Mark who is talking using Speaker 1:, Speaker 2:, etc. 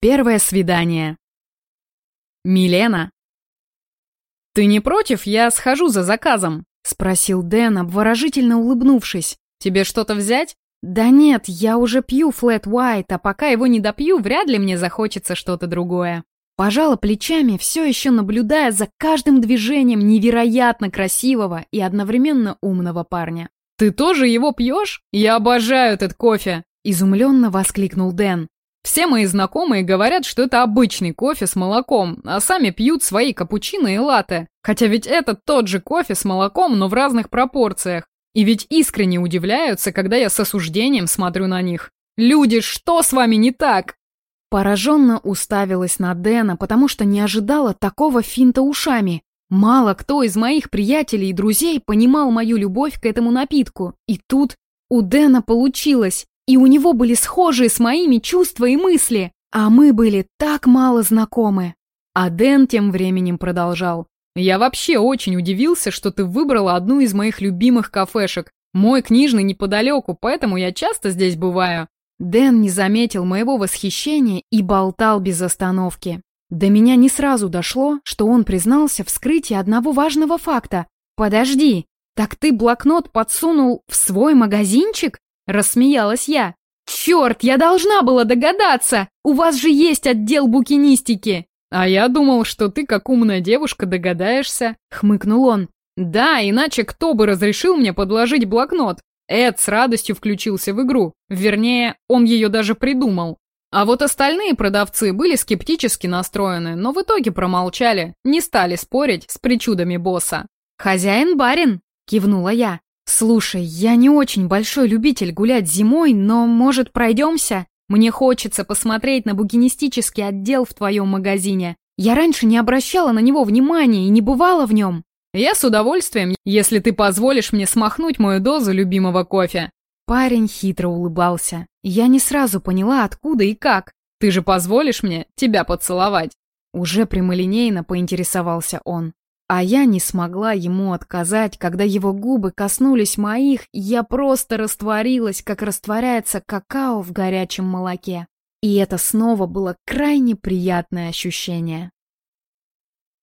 Speaker 1: Первое свидание. Милена. «Ты не против? Я схожу за заказом», — спросил Дэн, обворожительно улыбнувшись. «Тебе что-то взять?» «Да нет, я уже пью флэт white, а пока его не допью, вряд ли мне захочется что-то другое». Пожала плечами, все еще наблюдая за каждым движением невероятно красивого и одновременно умного парня. «Ты тоже его пьешь? Я обожаю этот кофе!» — изумленно воскликнул Дэн. Все мои знакомые говорят, что это обычный кофе с молоком, а сами пьют свои капучино и латте. Хотя ведь это тот же кофе с молоком, но в разных пропорциях. И ведь искренне удивляются, когда я с осуждением смотрю на них. «Люди, что с вами не так?» Пораженно уставилась на Дэна, потому что не ожидала такого финта ушами. Мало кто из моих приятелей и друзей понимал мою любовь к этому напитку. И тут у Дэна получилось. И у него были схожие с моими чувства и мысли, а мы были так мало знакомы. А Дэн тем временем продолжал. «Я вообще очень удивился, что ты выбрала одну из моих любимых кафешек. Мой книжный неподалеку, поэтому я часто здесь бываю». Дэн не заметил моего восхищения и болтал без остановки. До меня не сразу дошло, что он признался в скрытии одного важного факта. «Подожди, так ты блокнот подсунул в свой магазинчик?» Рассмеялась я. «Черт, я должна была догадаться! У вас же есть отдел букинистики!» «А я думал, что ты, как умная девушка, догадаешься», — хмыкнул он. «Да, иначе кто бы разрешил мне подложить блокнот? Эд с радостью включился в игру. Вернее, он ее даже придумал. А вот остальные продавцы были скептически настроены, но в итоге промолчали, не стали спорить с причудами босса. «Хозяин-барин!» — кивнула я. «Слушай, я не очень большой любитель гулять зимой, но, может, пройдемся? Мне хочется посмотреть на букинистический отдел в твоем магазине. Я раньше не обращала на него внимания и не бывала в нем». «Я с удовольствием, если ты позволишь мне смахнуть мою дозу любимого кофе». Парень хитро улыбался. Я не сразу поняла, откуда и как. «Ты же позволишь мне тебя поцеловать?» Уже прямолинейно поинтересовался он. А я не смогла ему отказать, когда его губы коснулись моих, я просто растворилась, как растворяется какао в горячем молоке. И это снова было крайне приятное ощущение.